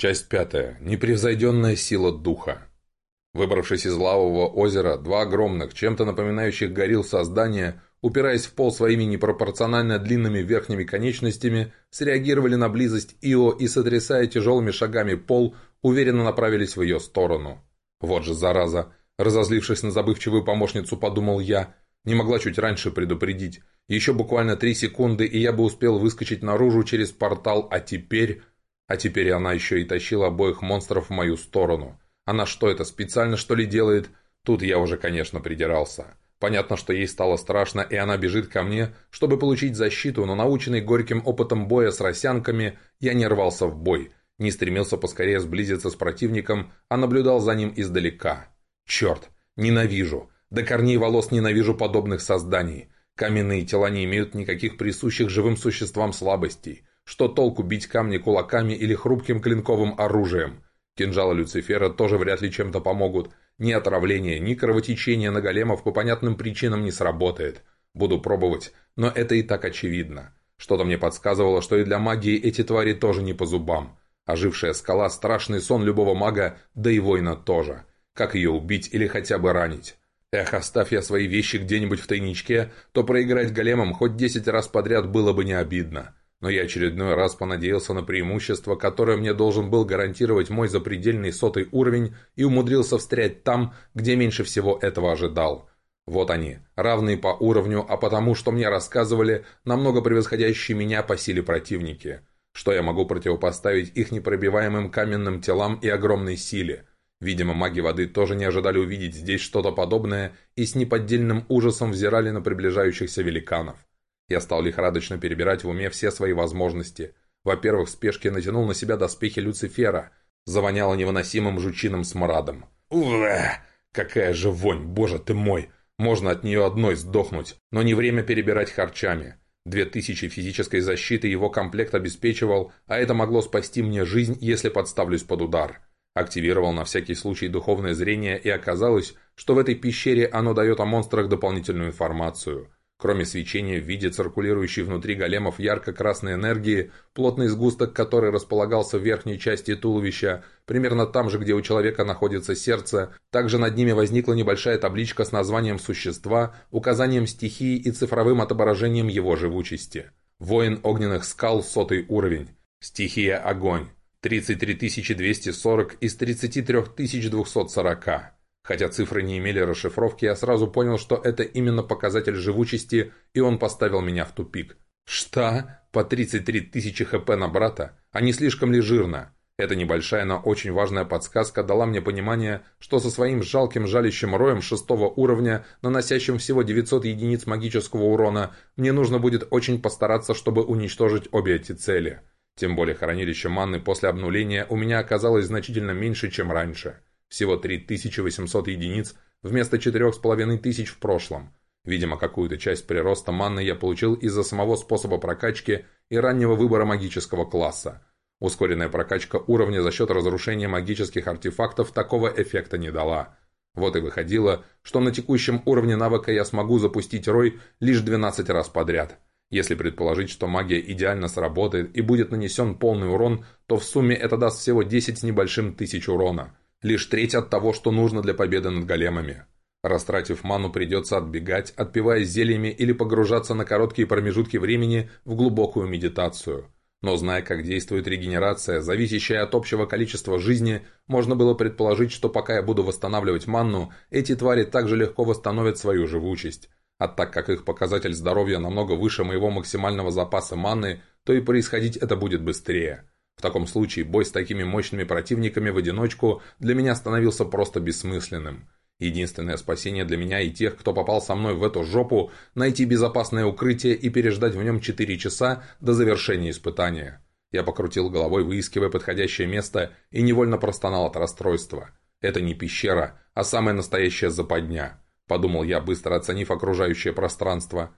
Часть пятая. Непревзойденная сила духа. Выбравшись из лавового озера, два огромных, чем-то напоминающих горил создания, упираясь в пол своими непропорционально длинными верхними конечностями, среагировали на близость Ио и, сотрясая тяжелыми шагами пол, уверенно направились в ее сторону. Вот же зараза! Разозлившись на забывчивую помощницу, подумал я. Не могла чуть раньше предупредить. Еще буквально три секунды, и я бы успел выскочить наружу через портал, а теперь... А теперь она еще и тащила обоих монстров в мою сторону. Она что это, специально что ли делает? Тут я уже, конечно, придирался. Понятно, что ей стало страшно, и она бежит ко мне, чтобы получить защиту, но наученный горьким опытом боя с росянками, я не рвался в бой, не стремился поскорее сблизиться с противником, а наблюдал за ним издалека. Черт, ненавижу. До корней волос ненавижу подобных созданий. Каменные тела не имеют никаких присущих живым существам слабостей. Что толку бить камни кулаками или хрупким клинковым оружием? Кинжалы Люцифера тоже вряд ли чем-то помогут. Ни отравление, ни кровотечение на големов по понятным причинам не сработает. Буду пробовать, но это и так очевидно. Что-то мне подсказывало, что и для магии эти твари тоже не по зубам. Ожившая скала – страшный сон любого мага, да и воина тоже. Как ее убить или хотя бы ранить? Эх, оставь я свои вещи где-нибудь в тайничке, то проиграть големом хоть десять раз подряд было бы не обидно но я очередной раз понадеялся на преимущество, которое мне должен был гарантировать мой запредельный сотый уровень и умудрился встрять там, где меньше всего этого ожидал. Вот они, равные по уровню, а потому, что мне рассказывали, намного превосходящие меня по силе противники. Что я могу противопоставить их непробиваемым каменным телам и огромной силе? Видимо, маги воды тоже не ожидали увидеть здесь что-то подобное и с неподдельным ужасом взирали на приближающихся великанов. Я стал лихорадочно перебирать в уме все свои возможности. Во-первых, в спешке натянул на себя доспехи Люцифера. Завоняло невыносимым жучиным смрадом. Уэ! Какая же вонь, боже ты мой! Можно от нее одной сдохнуть, но не время перебирать харчами. Две тысячи физической защиты его комплект обеспечивал, а это могло спасти мне жизнь, если подставлюсь под удар. Активировал на всякий случай духовное зрение, и оказалось, что в этой пещере оно дает о монстрах дополнительную информацию – Кроме свечения в виде циркулирующей внутри големов ярко-красной энергии, плотный сгусток которой располагался в верхней части туловища, примерно там же, где у человека находится сердце, также над ними возникла небольшая табличка с названием существа, указанием стихии и цифровым отображением его живучести. Воин огненных скал, сотый уровень. Стихия огонь. 33 240 из 33 240. Хотя цифры не имели расшифровки, я сразу понял, что это именно показатель живучести, и он поставил меня в тупик. Что? По 33 тысячи хп на брата? А не слишком ли жирно? Эта небольшая, но очень важная подсказка дала мне понимание, что со своим жалким жалящим роем шестого уровня, наносящим всего 900 единиц магического урона, мне нужно будет очень постараться, чтобы уничтожить обе эти цели. Тем более хранилище манны после обнуления у меня оказалось значительно меньше, чем раньше. Всего 3800 единиц вместо 4500 в прошлом. Видимо, какую-то часть прироста манны я получил из-за самого способа прокачки и раннего выбора магического класса. Ускоренная прокачка уровня за счет разрушения магических артефактов такого эффекта не дала. Вот и выходило, что на текущем уровне навыка я смогу запустить рой лишь 12 раз подряд. Если предположить, что магия идеально сработает и будет нанесен полный урон, то в сумме это даст всего 10 с небольшим тысяч урона – Лишь треть от того, что нужно для победы над големами. Растратив ману, придется отбегать, отпиваясь зельями или погружаться на короткие промежутки времени в глубокую медитацию. Но зная, как действует регенерация, зависящая от общего количества жизни, можно было предположить, что пока я буду восстанавливать манну, эти твари также легко восстановят свою живучесть. А так как их показатель здоровья намного выше моего максимального запаса манны, то и происходить это будет быстрее. В таком случае бой с такими мощными противниками в одиночку для меня становился просто бессмысленным. Единственное спасение для меня и тех, кто попал со мной в эту жопу, найти безопасное укрытие и переждать в нем 4 часа до завершения испытания. Я покрутил головой, выискивая подходящее место, и невольно простонал от расстройства. Это не пещера, а самая настоящая западня, подумал я, быстро оценив окружающее пространство.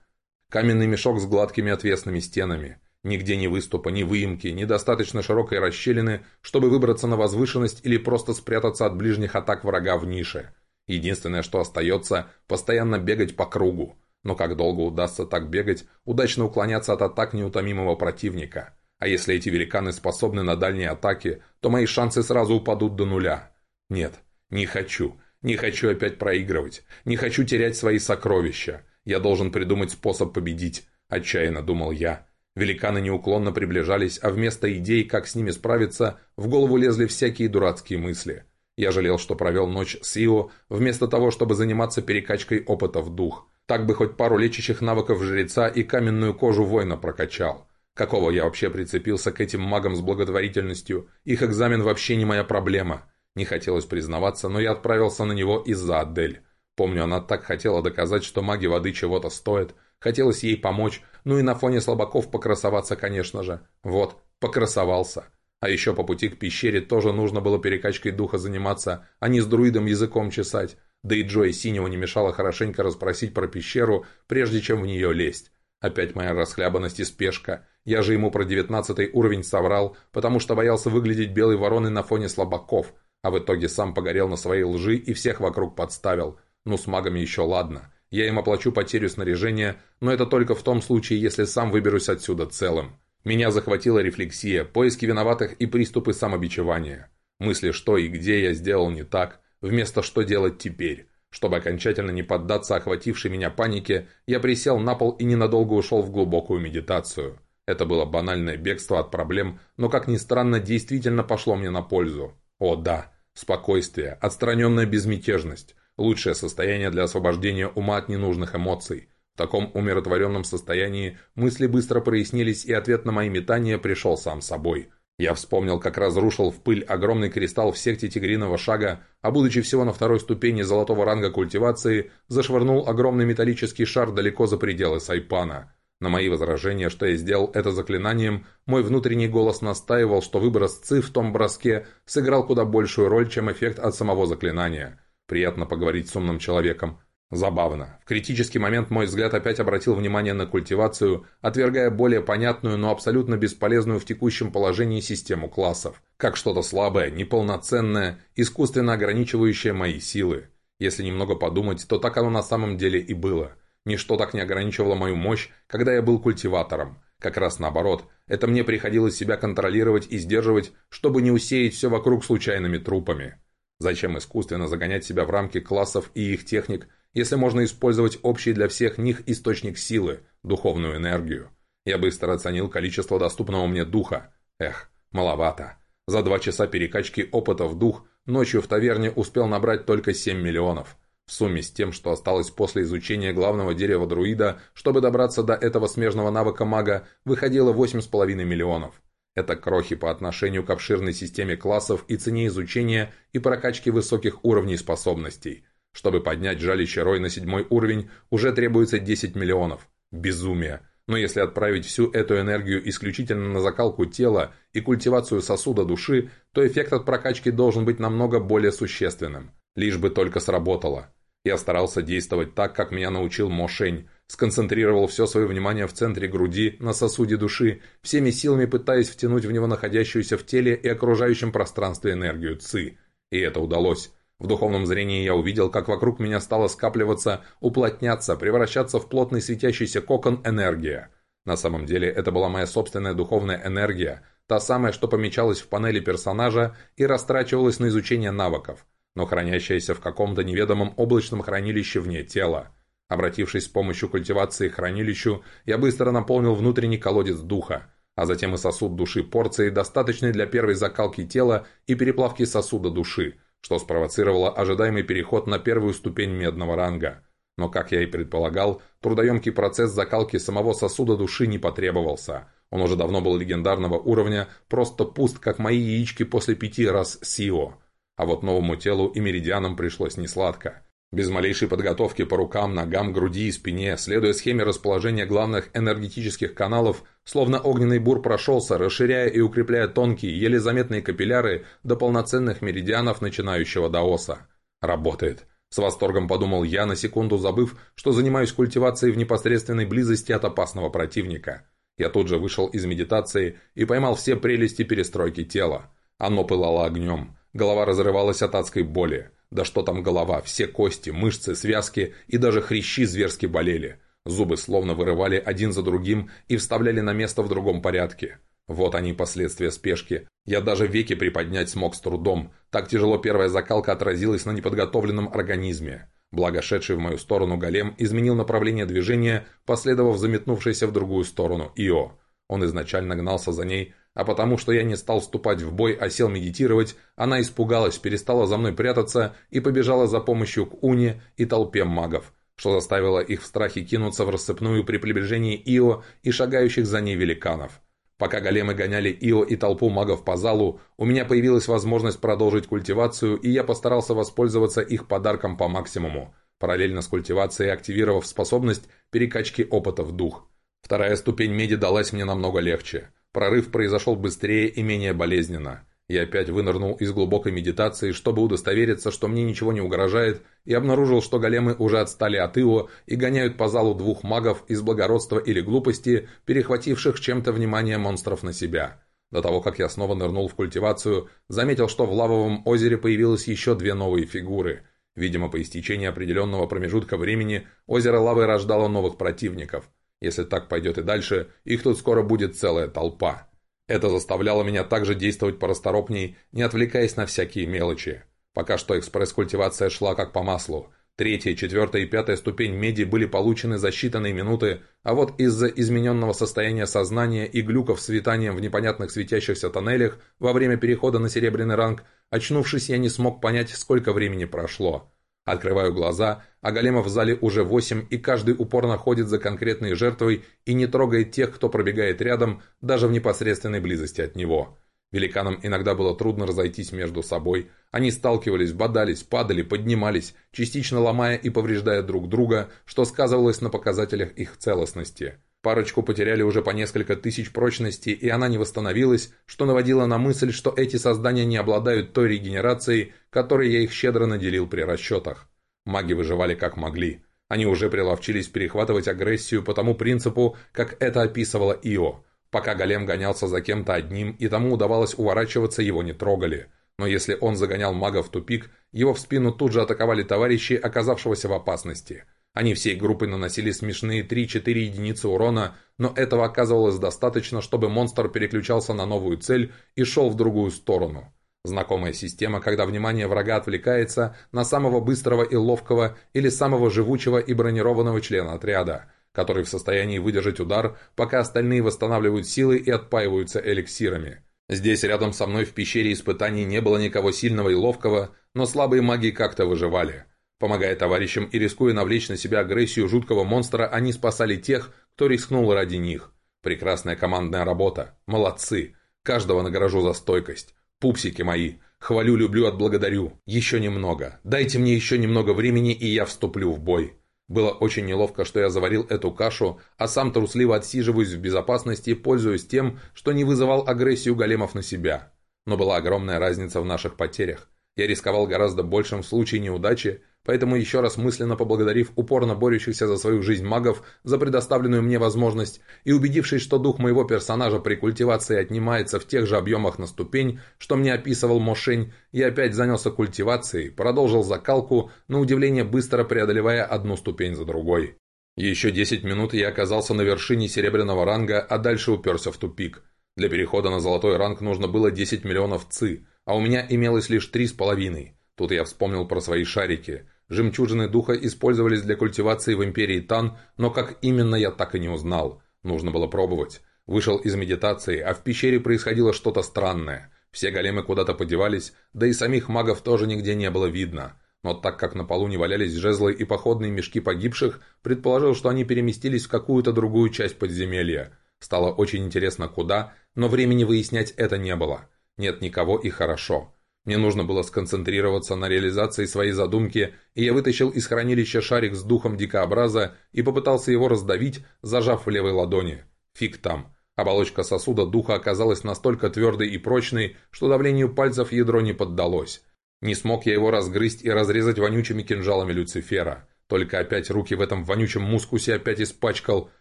Каменный мешок с гладкими отвесными стенами – Нигде ни выступа, ни выемки, ни достаточно широкой расщелины, чтобы выбраться на возвышенность или просто спрятаться от ближних атак врага в нише. Единственное, что остается, постоянно бегать по кругу. Но как долго удастся так бегать, удачно уклоняться от атак неутомимого противника? А если эти великаны способны на дальние атаки, то мои шансы сразу упадут до нуля. Нет, не хочу. Не хочу опять проигрывать. Не хочу терять свои сокровища. Я должен придумать способ победить, отчаянно думал я. Великаны неуклонно приближались, а вместо идей, как с ними справиться, в голову лезли всякие дурацкие мысли. Я жалел, что провел ночь с Ио, вместо того, чтобы заниматься перекачкой опыта в дух. Так бы хоть пару лечащих навыков жреца и каменную кожу воина прокачал. Какого я вообще прицепился к этим магам с благотворительностью? Их экзамен вообще не моя проблема. Не хотелось признаваться, но я отправился на него из-за Адель. Помню, она так хотела доказать, что маги воды чего-то стоят. Хотелось ей помочь, ну и на фоне слабаков покрасоваться, конечно же. Вот, покрасовался. А еще по пути к пещере тоже нужно было перекачкой духа заниматься, а не с друидом языком чесать. Да и Джои Синего не мешало хорошенько расспросить про пещеру, прежде чем в нее лезть. Опять моя расхлябанность и спешка. Я же ему про девятнадцатый уровень соврал, потому что боялся выглядеть белой вороной на фоне слабаков, а в итоге сам погорел на своей лжи и всех вокруг подставил. Ну, с магами еще ладно. Я им оплачу потерю снаряжения, но это только в том случае, если сам выберусь отсюда целым. Меня захватила рефлексия, поиски виноватых и приступы самобичевания. Мысли, что и где я сделал не так, вместо что делать теперь. Чтобы окончательно не поддаться охватившей меня панике, я присел на пол и ненадолго ушел в глубокую медитацию. Это было банальное бегство от проблем, но, как ни странно, действительно пошло мне на пользу. О да, спокойствие, отстраненная безмятежность, Лучшее состояние для освобождения ума от ненужных эмоций. В таком умиротворенном состоянии мысли быстро прояснились, и ответ на мои метания пришел сам собой. Я вспомнил, как разрушил в пыль огромный кристалл в секте тигриного шага, а будучи всего на второй ступени золотого ранга культивации, зашвырнул огромный металлический шар далеко за пределы Сайпана. На мои возражения, что я сделал это заклинанием, мой внутренний голос настаивал, что выброс ЦИ в том броске сыграл куда большую роль, чем эффект от самого заклинания. Приятно поговорить с умным человеком. Забавно. В критический момент мой взгляд опять обратил внимание на культивацию, отвергая более понятную, но абсолютно бесполезную в текущем положении систему классов. Как что-то слабое, неполноценное, искусственно ограничивающее мои силы. Если немного подумать, то так оно на самом деле и было. Ничто так не ограничивало мою мощь, когда я был культиватором. Как раз наоборот, это мне приходилось себя контролировать и сдерживать, чтобы не усеять все вокруг случайными трупами. Зачем искусственно загонять себя в рамки классов и их техник, если можно использовать общий для всех них источник силы, духовную энергию? Я быстро оценил количество доступного мне духа. Эх, маловато. За два часа перекачки опыта в дух ночью в таверне успел набрать только 7 миллионов. В сумме с тем, что осталось после изучения главного дерева друида, чтобы добраться до этого смежного навыка мага, выходило 8,5 миллионов. Это крохи по отношению к обширной системе классов и цене изучения и прокачки высоких уровней способностей. Чтобы поднять жалище Рой на седьмой уровень, уже требуется 10 миллионов. Безумие. Но если отправить всю эту энергию исключительно на закалку тела и культивацию сосуда души, то эффект от прокачки должен быть намного более существенным. Лишь бы только сработало. Я старался действовать так, как меня научил Мошень, сконцентрировал все свое внимание в центре груди, на сосуде души, всеми силами пытаясь втянуть в него находящуюся в теле и окружающем пространстве энергию ЦИ. И это удалось. В духовном зрении я увидел, как вокруг меня стало скапливаться, уплотняться, превращаться в плотный светящийся кокон энергия. На самом деле это была моя собственная духовная энергия, та самая, что помечалась в панели персонажа и растрачивалась на изучение навыков, но хранящаяся в каком-то неведомом облачном хранилище вне тела. Обратившись с помощью культивации к хранилищу, я быстро наполнил внутренний колодец духа, а затем и сосуд души порцией, достаточной для первой закалки тела и переплавки сосуда души, что спровоцировало ожидаемый переход на первую ступень медного ранга. Но, как я и предполагал, трудоемкий процесс закалки самого сосуда души не потребовался. Он уже давно был легендарного уровня, просто пуст, как мои яички после пяти раз СИО. А вот новому телу и меридианам пришлось несладко. Без малейшей подготовки по рукам, ногам, груди и спине, следуя схеме расположения главных энергетических каналов, словно огненный бур прошелся, расширяя и укрепляя тонкие, еле заметные капилляры до полноценных меридианов начинающего даоса. Работает. С восторгом подумал я, на секунду забыв, что занимаюсь культивацией в непосредственной близости от опасного противника. Я тут же вышел из медитации и поймал все прелести перестройки тела. Оно пылало огнем. Голова разрывалась от адской боли. Да что там голова, все кости, мышцы, связки и даже хрящи зверски болели. Зубы словно вырывали один за другим и вставляли на место в другом порядке. Вот они последствия спешки. Я даже веки приподнять смог с трудом. Так тяжело первая закалка отразилась на неподготовленном организме. Благо, шедший в мою сторону голем изменил направление движения, последовав заметнувшейся в другую сторону Ио. Он изначально гнался за ней, а потому что я не стал вступать в бой, а сел медитировать, она испугалась, перестала за мной прятаться и побежала за помощью к Уне и толпе магов, что заставило их в страхе кинуться в рассыпную при приближении Ио и шагающих за ней великанов. Пока големы гоняли Ио и толпу магов по залу, у меня появилась возможность продолжить культивацию, и я постарался воспользоваться их подарком по максимуму, параллельно с культивацией активировав способность перекачки опыта в дух. Вторая ступень меди далась мне намного легче. Прорыв произошел быстрее и менее болезненно. Я опять вынырнул из глубокой медитации, чтобы удостовериться, что мне ничего не угрожает, и обнаружил, что големы уже отстали от Ио и гоняют по залу двух магов из благородства или глупости, перехвативших чем-то внимание монстров на себя. До того, как я снова нырнул в культивацию, заметил, что в лавовом озере появилось еще две новые фигуры. Видимо, по истечении определенного промежутка времени озеро лавы рождало новых противников. Если так пойдет и дальше, их тут скоро будет целая толпа. Это заставляло меня также действовать порасторопней, не отвлекаясь на всякие мелочи. Пока что экспресс-культивация шла как по маслу. Третья, четвертая и пятая ступень меди были получены за считанные минуты, а вот из-за измененного состояния сознания и глюков с светанием в непонятных светящихся тоннелях во время перехода на серебряный ранг, очнувшись, я не смог понять, сколько времени прошло. Открываю глаза, а големов в зале уже восемь, и каждый упорно ходит за конкретной жертвой и не трогает тех, кто пробегает рядом, даже в непосредственной близости от него. Великанам иногда было трудно разойтись между собой. Они сталкивались, бодались, падали, поднимались, частично ломая и повреждая друг друга, что сказывалось на показателях их целостности. Парочку потеряли уже по несколько тысяч прочности, и она не восстановилась, что наводило на мысль, что эти создания не обладают той регенерацией, которой я их щедро наделил при расчетах. Маги выживали как могли. Они уже приловчились перехватывать агрессию по тому принципу, как это описывала Ио. Пока голем гонялся за кем-то одним, и тому удавалось уворачиваться, его не трогали. Но если он загонял мага в тупик, его в спину тут же атаковали товарищи, оказавшегося в опасности – они всей группой наносили смешные 3-4 единицы урона, но этого оказывалось достаточно, чтобы монстр переключался на новую цель и шел в другую сторону. Знакомая система, когда внимание врага отвлекается на самого быстрого и ловкого или самого живучего и бронированного члена отряда, который в состоянии выдержать удар, пока остальные восстанавливают силы и отпаиваются эликсирами. Здесь рядом со мной в пещере испытаний не было никого сильного и ловкого, но слабые маги как-то выживали. Помогая товарищам и рискуя навлечь на себя агрессию жуткого монстра, они спасали тех, кто рискнул ради них. Прекрасная командная работа. Молодцы. Каждого награжу за стойкость. Пупсики мои. Хвалю, люблю, отблагодарю. Еще немного. Дайте мне еще немного времени, и я вступлю в бой. Было очень неловко, что я заварил эту кашу, а сам трусливо отсиживаюсь в безопасности, пользуясь тем, что не вызывал агрессию големов на себя. Но была огромная разница в наших потерях. Я рисковал гораздо большим в случае неудачи, Поэтому еще раз мысленно поблагодарив упорно борющихся за свою жизнь магов за предоставленную мне возможность и убедившись, что дух моего персонажа при культивации отнимается в тех же объемах на ступень, что мне описывал Мошень, я опять занялся культивацией, продолжил закалку, на удивление быстро преодолевая одну ступень за другой. Еще 10 минут я оказался на вершине серебряного ранга, а дальше уперся в тупик. Для перехода на золотой ранг нужно было 10 миллионов ци, а у меня имелось лишь три с половиной. Тут я вспомнил про свои шарики. Жемчужины духа использовались для культивации в Империи Тан, но как именно я так и не узнал. Нужно было пробовать. Вышел из медитации, а в пещере происходило что-то странное. Все големы куда-то подевались, да и самих магов тоже нигде не было видно. Но так как на полу не валялись жезлы и походные мешки погибших, предположил, что они переместились в какую-то другую часть подземелья. Стало очень интересно куда, но времени выяснять это не было. Нет никого и хорошо. Мне нужно было сконцентрироваться на реализации своей задумки, и я вытащил из хранилища шарик с духом дикообраза и попытался его раздавить, зажав в левой ладони. Фиг там. Оболочка сосуда духа оказалась настолько твердой и прочной, что давлению пальцев ядро не поддалось. Не смог я его разгрызть и разрезать вонючими кинжалами Люцифера. Только опять руки в этом вонючем мускусе опять испачкал.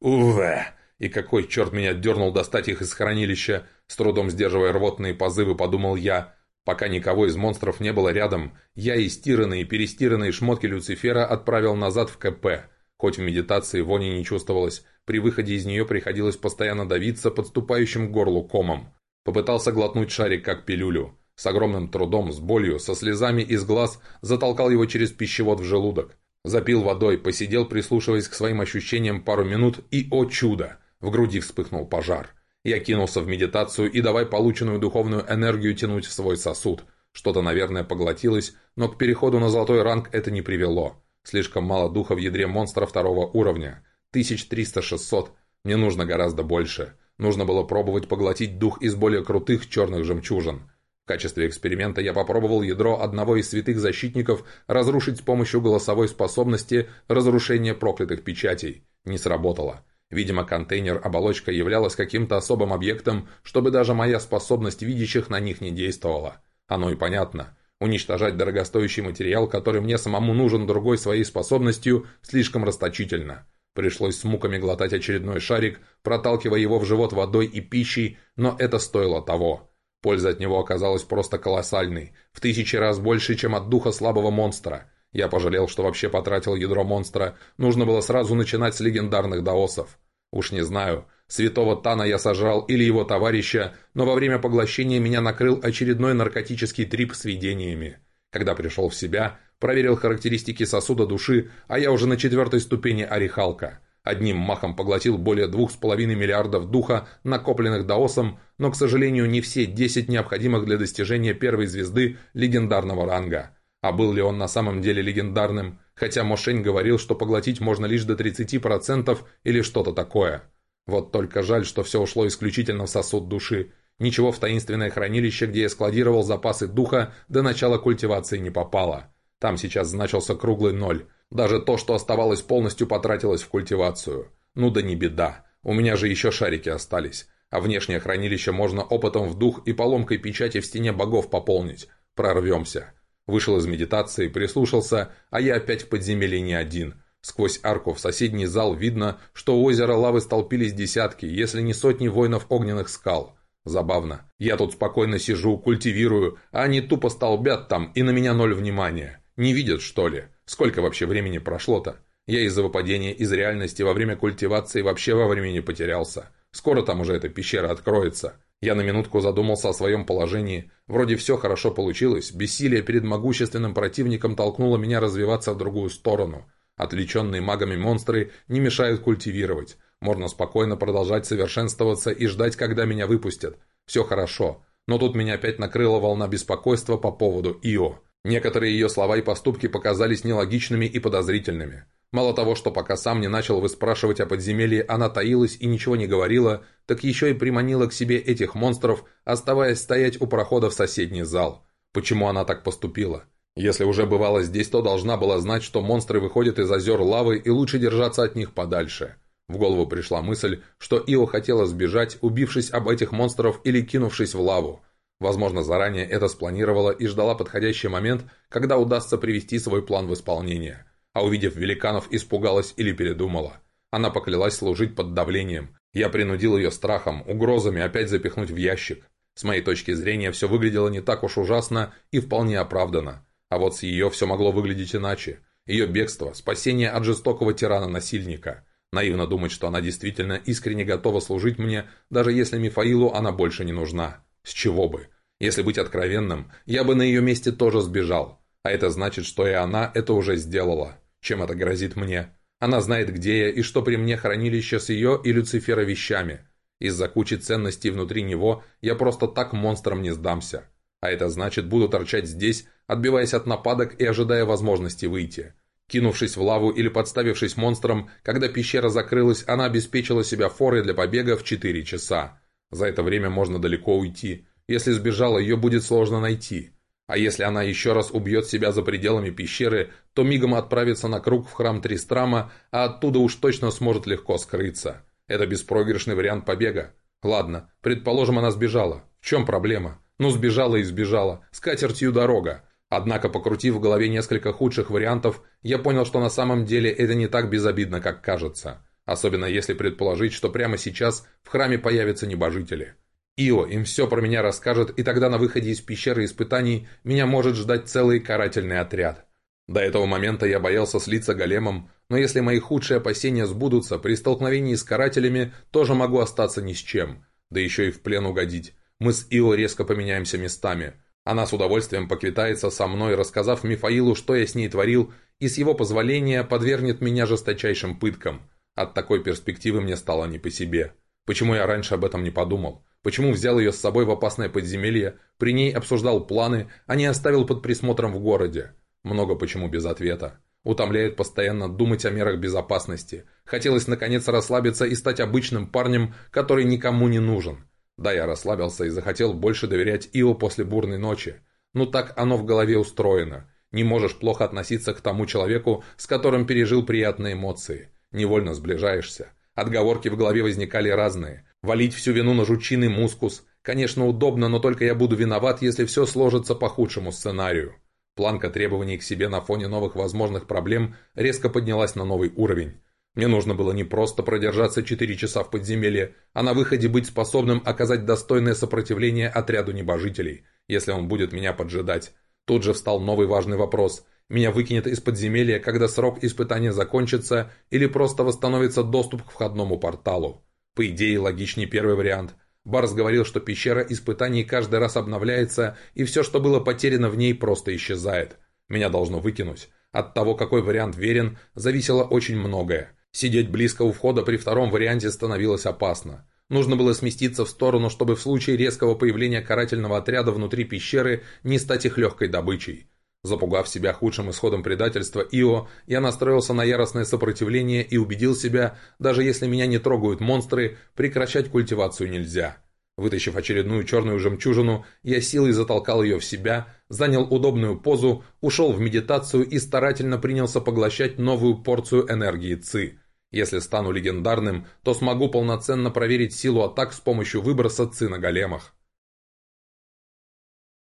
Уве! И какой черт меня дернул достать их из хранилища? С трудом сдерживая рвотные позывы, подумал я – Пока никого из монстров не было рядом, я и стиранные и перестиранные шмотки Люцифера отправил назад в КП. Хоть в медитации вони не чувствовалось, при выходе из нее приходилось постоянно давиться подступающим горлу комом. Попытался глотнуть шарик как пилюлю. С огромным трудом, с болью, со слезами из глаз затолкал его через пищевод в желудок. Запил водой, посидел, прислушиваясь к своим ощущениям пару минут, и, о чудо, в груди вспыхнул пожар. Я кинулся в медитацию и давай полученную духовную энергию тянуть в свой сосуд. Что-то, наверное, поглотилось, но к переходу на золотой ранг это не привело. Слишком мало духа в ядре монстра второго уровня. 1300-600. Мне нужно гораздо больше. Нужно было пробовать поглотить дух из более крутых черных жемчужин. В качестве эксперимента я попробовал ядро одного из святых защитников разрушить с помощью голосовой способности разрушения проклятых печатей. Не сработало. Видимо, контейнер-оболочка являлась каким-то особым объектом, чтобы даже моя способность видящих на них не действовала. Оно и понятно. Уничтожать дорогостоящий материал, который мне самому нужен другой своей способностью, слишком расточительно. Пришлось с муками глотать очередной шарик, проталкивая его в живот водой и пищей, но это стоило того. Польза от него оказалась просто колоссальной, в тысячи раз больше, чем от духа слабого монстра. Я пожалел, что вообще потратил ядро монстра, нужно было сразу начинать с легендарных даосов. Уж не знаю, святого Тана я сожрал или его товарища, но во время поглощения меня накрыл очередной наркотический трип с видениями. Когда пришел в себя, проверил характеристики сосуда души, а я уже на четвертой ступени орехалка. Одним махом поглотил более двух с половиной миллиардов духа, накопленных даосом, но, к сожалению, не все 10 необходимых для достижения первой звезды легендарного ранга. А был ли он на самом деле легендарным? Хотя Мошень говорил, что поглотить можно лишь до 30% или что-то такое. Вот только жаль, что все ушло исключительно в сосуд души. Ничего в таинственное хранилище, где я складировал запасы духа, до начала культивации не попало. Там сейчас значился круглый ноль. Даже то, что оставалось, полностью потратилось в культивацию. Ну да не беда. У меня же еще шарики остались. А внешнее хранилище можно опытом в дух и поломкой печати в стене богов пополнить. Прорвемся. Вышел из медитации, прислушался, а я опять в подземелье не один. Сквозь арку в соседний зал видно, что у озера лавы столпились десятки, если не сотни воинов огненных скал. Забавно. Я тут спокойно сижу, культивирую, а они тупо столбят там, и на меня ноль внимания. Не видят, что ли? Сколько вообще времени прошло-то? Я из-за выпадения из реальности во время культивации вообще во времени потерялся. Скоро там уже эта пещера откроется. Я на минутку задумался о своем положении. Вроде все хорошо получилось, бессилие перед могущественным противником толкнуло меня развиваться в другую сторону. Отвлеченные магами монстры не мешают культивировать. Можно спокойно продолжать совершенствоваться и ждать, когда меня выпустят. Все хорошо. Но тут меня опять накрыла волна беспокойства по поводу Ио. Некоторые ее слова и поступки показались нелогичными и подозрительными. Мало того, что пока сам не начал выспрашивать о подземелье, она таилась и ничего не говорила, так еще и приманила к себе этих монстров, оставаясь стоять у прохода в соседний зал. Почему она так поступила? Если уже бывала здесь, то должна была знать, что монстры выходят из озер лавы и лучше держаться от них подальше. В голову пришла мысль, что Ио хотела сбежать, убившись об этих монстров или кинувшись в лаву. Возможно, заранее это спланировала и ждала подходящий момент, когда удастся привести свой план в исполнение а увидев великанов, испугалась или передумала. Она поклялась служить под давлением. Я принудил ее страхом, угрозами опять запихнуть в ящик. С моей точки зрения, все выглядело не так уж ужасно и вполне оправдано. А вот с ее все могло выглядеть иначе. Ее бегство, спасение от жестокого тирана-насильника. Наивно думать, что она действительно искренне готова служить мне, даже если Мифаилу она больше не нужна. С чего бы? Если быть откровенным, я бы на ее месте тоже сбежал. А это значит, что и она это уже сделала. Чем это грозит мне? Она знает, где я и что при мне хранилище с ее и Люцифера вещами. Из-за кучи ценностей внутри него я просто так монстром не сдамся. А это значит, буду торчать здесь, отбиваясь от нападок и ожидая возможности выйти. Кинувшись в лаву или подставившись монстром, когда пещера закрылась, она обеспечила себя форой для побега в 4 часа. За это время можно далеко уйти. Если сбежала, ее будет сложно найти. А если она еще раз убьет себя за пределами пещеры, то мигом отправится на круг в храм Тристрама, а оттуда уж точно сможет легко скрыться. Это беспроигрышный вариант побега. Ладно, предположим, она сбежала. В чем проблема? Ну, сбежала и сбежала. С катертью дорога. Однако, покрутив в голове несколько худших вариантов, я понял, что на самом деле это не так безобидно, как кажется. Особенно если предположить, что прямо сейчас в храме появятся небожители. Ио им все про меня расскажет, и тогда на выходе из пещеры испытаний меня может ждать целый карательный отряд. До этого момента я боялся слиться големом, но если мои худшие опасения сбудутся, при столкновении с карателями тоже могу остаться ни с чем, да еще и в плен угодить. Мы с Ио резко поменяемся местами. Она с удовольствием поквитается со мной, рассказав Мифаилу, что я с ней творил, и с его позволения подвергнет меня жесточайшим пыткам. От такой перспективы мне стало не по себе. Почему я раньше об этом не подумал? Почему взял ее с собой в опасное подземелье, при ней обсуждал планы, а не оставил под присмотром в городе? Много почему без ответа. Утомляет постоянно думать о мерах безопасности. Хотелось наконец расслабиться и стать обычным парнем, который никому не нужен. Да, я расслабился и захотел больше доверять Ио после бурной ночи. Ну так оно в голове устроено. Не можешь плохо относиться к тому человеку, с которым пережил приятные эмоции. Невольно сближаешься. Отговорки в голове возникали разные. Валить всю вину на жучиный мускус. Конечно, удобно, но только я буду виноват, если все сложится по худшему сценарию. Планка требований к себе на фоне новых возможных проблем резко поднялась на новый уровень. Мне нужно было не просто продержаться 4 часа в подземелье, а на выходе быть способным оказать достойное сопротивление отряду небожителей, если он будет меня поджидать. Тут же встал новый важный вопрос. Меня выкинет из подземелья, когда срок испытания закончится, или просто восстановится доступ к входному порталу. По идее, логичнее первый вариант. Барс говорил, что пещера испытаний каждый раз обновляется, и все, что было потеряно в ней, просто исчезает. Меня должно выкинуть. От того, какой вариант верен, зависело очень многое. Сидеть близко у входа при втором варианте становилось опасно. Нужно было сместиться в сторону, чтобы в случае резкого появления карательного отряда внутри пещеры не стать их легкой добычей. Запугав себя худшим исходом предательства Ио, я настроился на яростное сопротивление и убедил себя, даже если меня не трогают монстры, прекращать культивацию нельзя. Вытащив очередную черную жемчужину, я силой затолкал ее в себя, занял удобную позу, ушел в медитацию и старательно принялся поглощать новую порцию энергии ЦИ. Если стану легендарным, то смогу полноценно проверить силу атак с помощью выброса ЦИ на големах.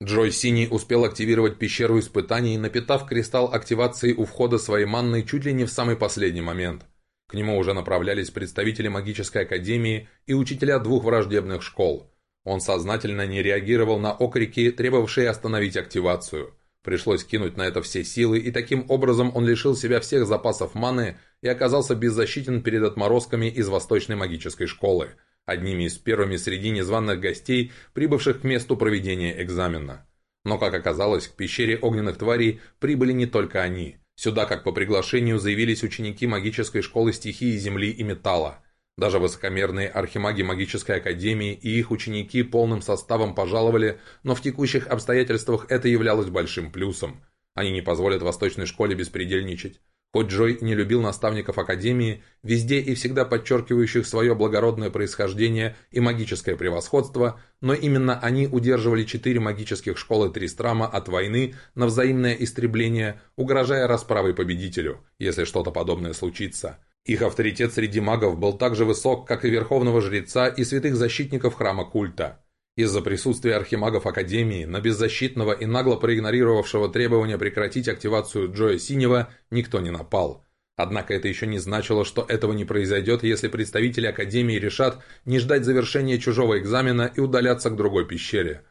Джой Синий успел активировать пещеру испытаний, напитав кристалл активации у входа своей манной чуть ли не в самый последний момент. К нему уже направлялись представители магической академии и учителя двух враждебных школ. Он сознательно не реагировал на окрики, требовавшие остановить активацию. Пришлось кинуть на это все силы, и таким образом он лишил себя всех запасов маны и оказался беззащитен перед отморозками из восточной магической школы – одними из первыми среди незваных гостей, прибывших к месту проведения экзамена. Но, как оказалось, к пещере огненных тварей прибыли не только они. Сюда, как по приглашению, заявились ученики магической школы стихии земли и металла. Даже высокомерные архимаги магической академии и их ученики полным составом пожаловали, но в текущих обстоятельствах это являлось большим плюсом. Они не позволят восточной школе беспредельничать. Хоть не любил наставников Академии, везде и всегда подчеркивающих свое благородное происхождение и магическое превосходство, но именно они удерживали четыре магических школы Тристрама от войны на взаимное истребление, угрожая расправой победителю, если что-то подобное случится. Их авторитет среди магов был так же высок, как и верховного жреца и святых защитников храма культа. Из-за присутствия архимагов Академии на беззащитного и нагло проигнорировавшего требования прекратить активацию Джоя Синего никто не напал. Однако это еще не значило, что этого не произойдет, если представители Академии решат не ждать завершения чужого экзамена и удаляться к другой пещере.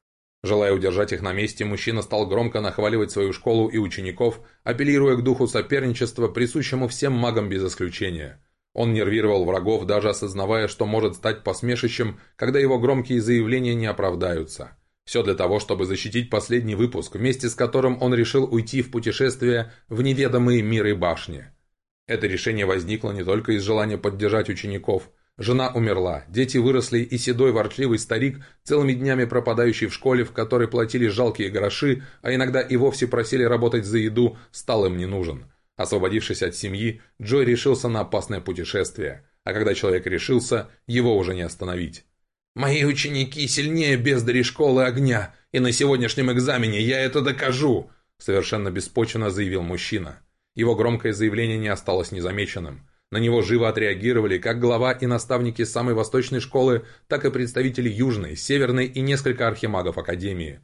Желая удержать их на месте, мужчина стал громко нахваливать свою школу и учеников, апеллируя к духу соперничества, присущему всем магам без исключения. Он нервировал врагов, даже осознавая, что может стать посмешищем, когда его громкие заявления не оправдаются. Все для того, чтобы защитить последний выпуск, вместе с которым он решил уйти в путешествие в неведомые миры башни. Это решение возникло не только из желания поддержать учеников. Жена умерла, дети выросли, и седой ворчливый старик, целыми днями пропадающий в школе, в которой платили жалкие гроши, а иногда и вовсе просили работать за еду, стал им не нужен. Освободившись от семьи, Джой решился на опасное путешествие, а когда человек решился, его уже не остановить. «Мои ученики сильнее бездари школы огня, и на сегодняшнем экзамене я это докажу!» совершенно беспочвенно заявил мужчина. Его громкое заявление не осталось незамеченным. На него живо отреагировали как глава и наставники самой восточной школы, так и представители южной, северной и несколько архимагов Академии.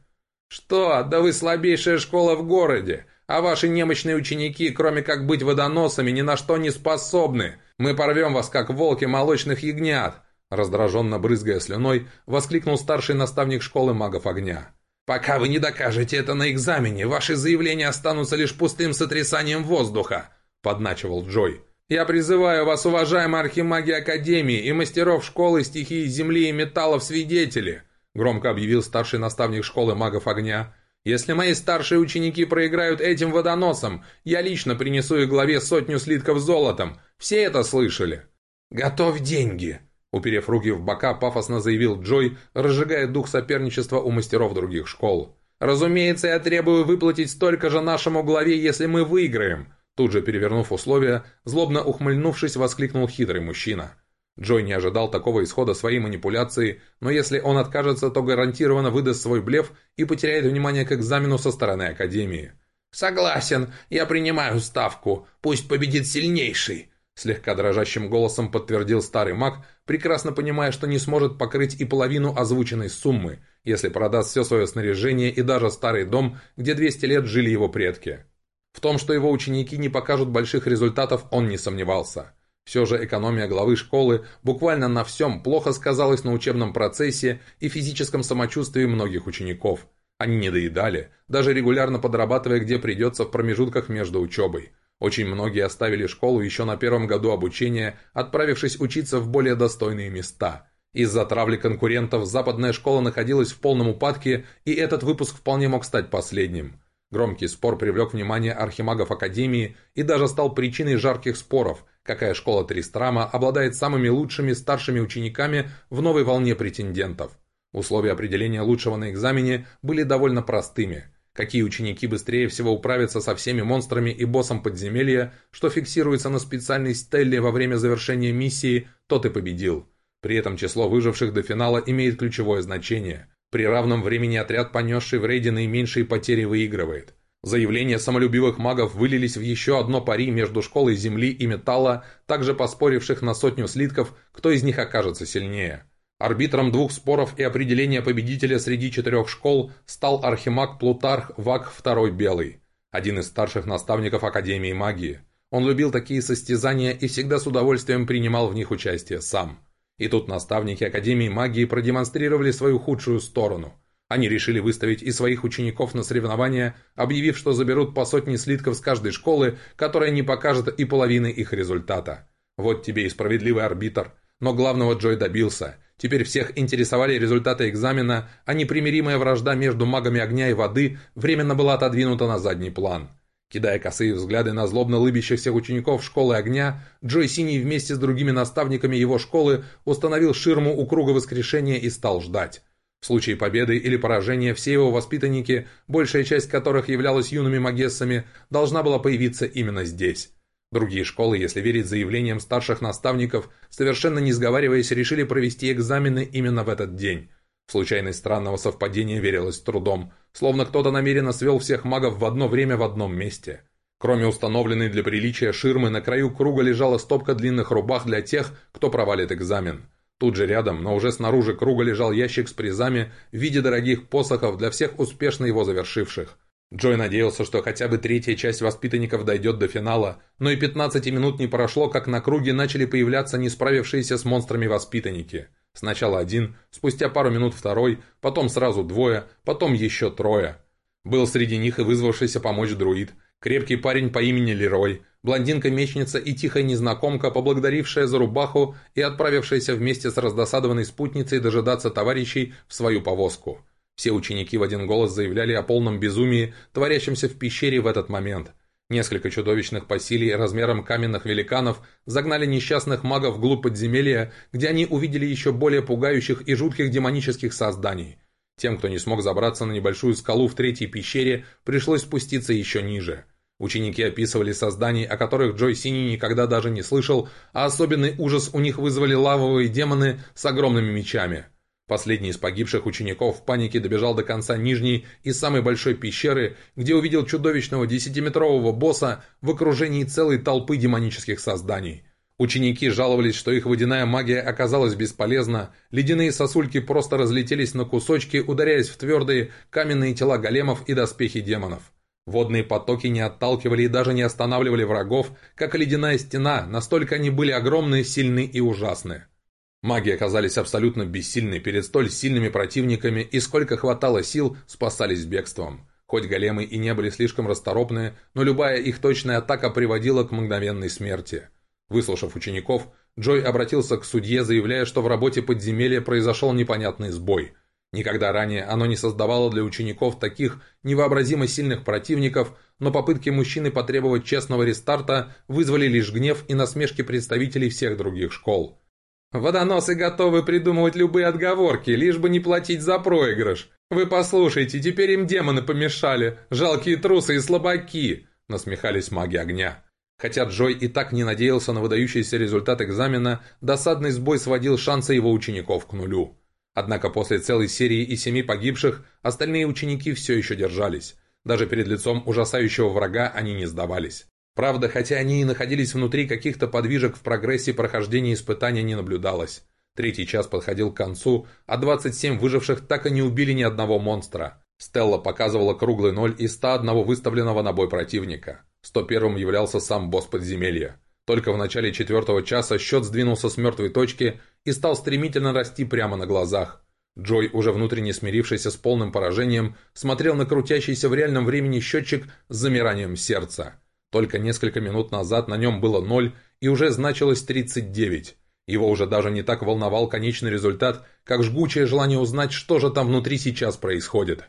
«Что? Да вы слабейшая школа в городе! А ваши немощные ученики, кроме как быть водоносами, ни на что не способны. Мы порвем вас, как волки молочных ягнят!» Раздраженно брызгая слюной, воскликнул старший наставник школы магов огня. «Пока вы не докажете это на экзамене, ваши заявления останутся лишь пустым сотрясанием воздуха», — подначивал Джой. «Я призываю вас, уважаемые архимаги Академии и мастеров школы стихии земли и металла в свидетели», — громко объявил старший наставник школы магов огня. «Если мои старшие ученики проиграют этим водоносом, я лично принесу их главе сотню слитков золотом. Все это слышали?» «Готовь деньги!» Уперев руки в бока, пафосно заявил Джой, разжигая дух соперничества у мастеров других школ. «Разумеется, я требую выплатить столько же нашему главе, если мы выиграем!» Тут же перевернув условия, злобно ухмыльнувшись, воскликнул хитрый мужчина. Джой не ожидал такого исхода своей манипуляции, но если он откажется, то гарантированно выдаст свой блеф и потеряет внимание к экзамену со стороны Академии. «Согласен, я принимаю ставку. Пусть победит сильнейший!» Слегка дрожащим голосом подтвердил старый маг, прекрасно понимая, что не сможет покрыть и половину озвученной суммы, если продаст все свое снаряжение и даже старый дом, где 200 лет жили его предки. В том, что его ученики не покажут больших результатов, он не сомневался. Все же экономия главы школы буквально на всем плохо сказалась на учебном процессе и физическом самочувствии многих учеников. Они не доедали, даже регулярно подрабатывая где придется в промежутках между учебой. Очень многие оставили школу еще на первом году обучения, отправившись учиться в более достойные места. Из-за травли конкурентов западная школа находилась в полном упадке, и этот выпуск вполне мог стать последним. Громкий спор привлек внимание архимагов Академии и даже стал причиной жарких споров, какая школа Тристрама обладает самыми лучшими старшими учениками в новой волне претендентов. Условия определения лучшего на экзамене были довольно простыми – Какие ученики быстрее всего управятся со всеми монстрами и боссом подземелья, что фиксируется на специальной стелле во время завершения миссии, тот и победил. При этом число выживших до финала имеет ключевое значение. При равном времени отряд, понесший в рейде наименьшие потери, выигрывает. Заявления самолюбивых магов вылились в еще одно пари между школой земли и металла, также поспоривших на сотню слитков, кто из них окажется сильнее. Арбитром двух споров и определения победителя среди четырех школ стал архимаг Плутарх Вак II Белый, один из старших наставников Академии магии. Он любил такие состязания и всегда с удовольствием принимал в них участие сам. И тут наставники Академии магии продемонстрировали свою худшую сторону. Они решили выставить и своих учеников на соревнования, объявив, что заберут по сотне слитков с каждой школы, которая не покажет и половины их результата. Вот тебе и справедливый арбитр. Но главного Джой добился. Теперь всех интересовали результаты экзамена, а непримиримая вражда между магами огня и воды временно была отодвинута на задний план. Кидая косые взгляды на злобно лыбящихся учеников школы огня, Джой Синий вместе с другими наставниками его школы установил ширму у круга воскрешения и стал ждать. В случае победы или поражения все его воспитанники, большая часть которых являлась юными магессами, должна была появиться именно здесь. Другие школы, если верить заявлениям старших наставников, совершенно не сговариваясь, решили провести экзамены именно в этот день. В случайность странного совпадения верилось трудом, словно кто-то намеренно свел всех магов в одно время в одном месте. Кроме установленной для приличия ширмы, на краю круга лежала стопка длинных рубах для тех, кто провалит экзамен. Тут же рядом, но уже снаружи круга лежал ящик с призами в виде дорогих посохов для всех успешно его завершивших. Джой надеялся, что хотя бы третья часть воспитанников дойдет до финала, но и 15 минут не прошло, как на круге начали появляться не справившиеся с монстрами воспитанники. Сначала один, спустя пару минут второй, потом сразу двое, потом еще трое. Был среди них и вызвавшийся помочь друид, крепкий парень по имени Лерой, блондинка-мечница и тихая незнакомка, поблагодарившая за рубаху и отправившаяся вместе с раздосадованной спутницей дожидаться товарищей в свою повозку. Все ученики в один голос заявляли о полном безумии, творящемся в пещере в этот момент. Несколько чудовищных по силе размером каменных великанов загнали несчастных магов вглубь подземелья, где они увидели еще более пугающих и жутких демонических созданий. Тем, кто не смог забраться на небольшую скалу в третьей пещере, пришлось спуститься еще ниже. Ученики описывали созданий, о которых Джой Синий никогда даже не слышал, а особенный ужас у них вызвали лавовые демоны с огромными мечами. Последний из погибших учеников в панике добежал до конца нижней и самой большой пещеры, где увидел чудовищного десятиметрового босса в окружении целой толпы демонических созданий. Ученики жаловались, что их водяная магия оказалась бесполезна, ледяные сосульки просто разлетелись на кусочки, ударяясь в твердые каменные тела големов и доспехи демонов. Водные потоки не отталкивали и даже не останавливали врагов, как ледяная стена, настолько они были огромные, сильны и ужасны. Маги оказались абсолютно бессильны перед столь сильными противниками и сколько хватало сил, спасались бегством. Хоть големы и не были слишком расторопны, но любая их точная атака приводила к мгновенной смерти. Выслушав учеников, Джой обратился к судье, заявляя, что в работе подземелья произошел непонятный сбой. Никогда ранее оно не создавало для учеников таких невообразимо сильных противников, но попытки мужчины потребовать честного рестарта вызвали лишь гнев и насмешки представителей всех других школ. «Водоносы готовы придумывать любые отговорки, лишь бы не платить за проигрыш. Вы послушайте, теперь им демоны помешали, жалкие трусы и слабаки!» насмехались маги огня. Хотя Джой и так не надеялся на выдающийся результат экзамена, досадный сбой сводил шансы его учеников к нулю. Однако после целой серии и семи погибших, остальные ученики все еще держались. Даже перед лицом ужасающего врага они не сдавались. Правда, хотя они и находились внутри, каких-то подвижек в прогрессе прохождения испытания не наблюдалось. Третий час подходил к концу, а 27 выживших так и не убили ни одного монстра. Стелла показывала круглый ноль из 101 выставленного на бой противника. 101-м являлся сам босс подземелья. Только в начале четвертого часа счет сдвинулся с мертвой точки и стал стремительно расти прямо на глазах. Джой, уже внутренне смирившийся с полным поражением, смотрел на крутящийся в реальном времени счетчик с замиранием сердца. Только несколько минут назад на нем было ноль и уже значилось 39. Его уже даже не так волновал конечный результат, как жгучее желание узнать, что же там внутри сейчас происходит.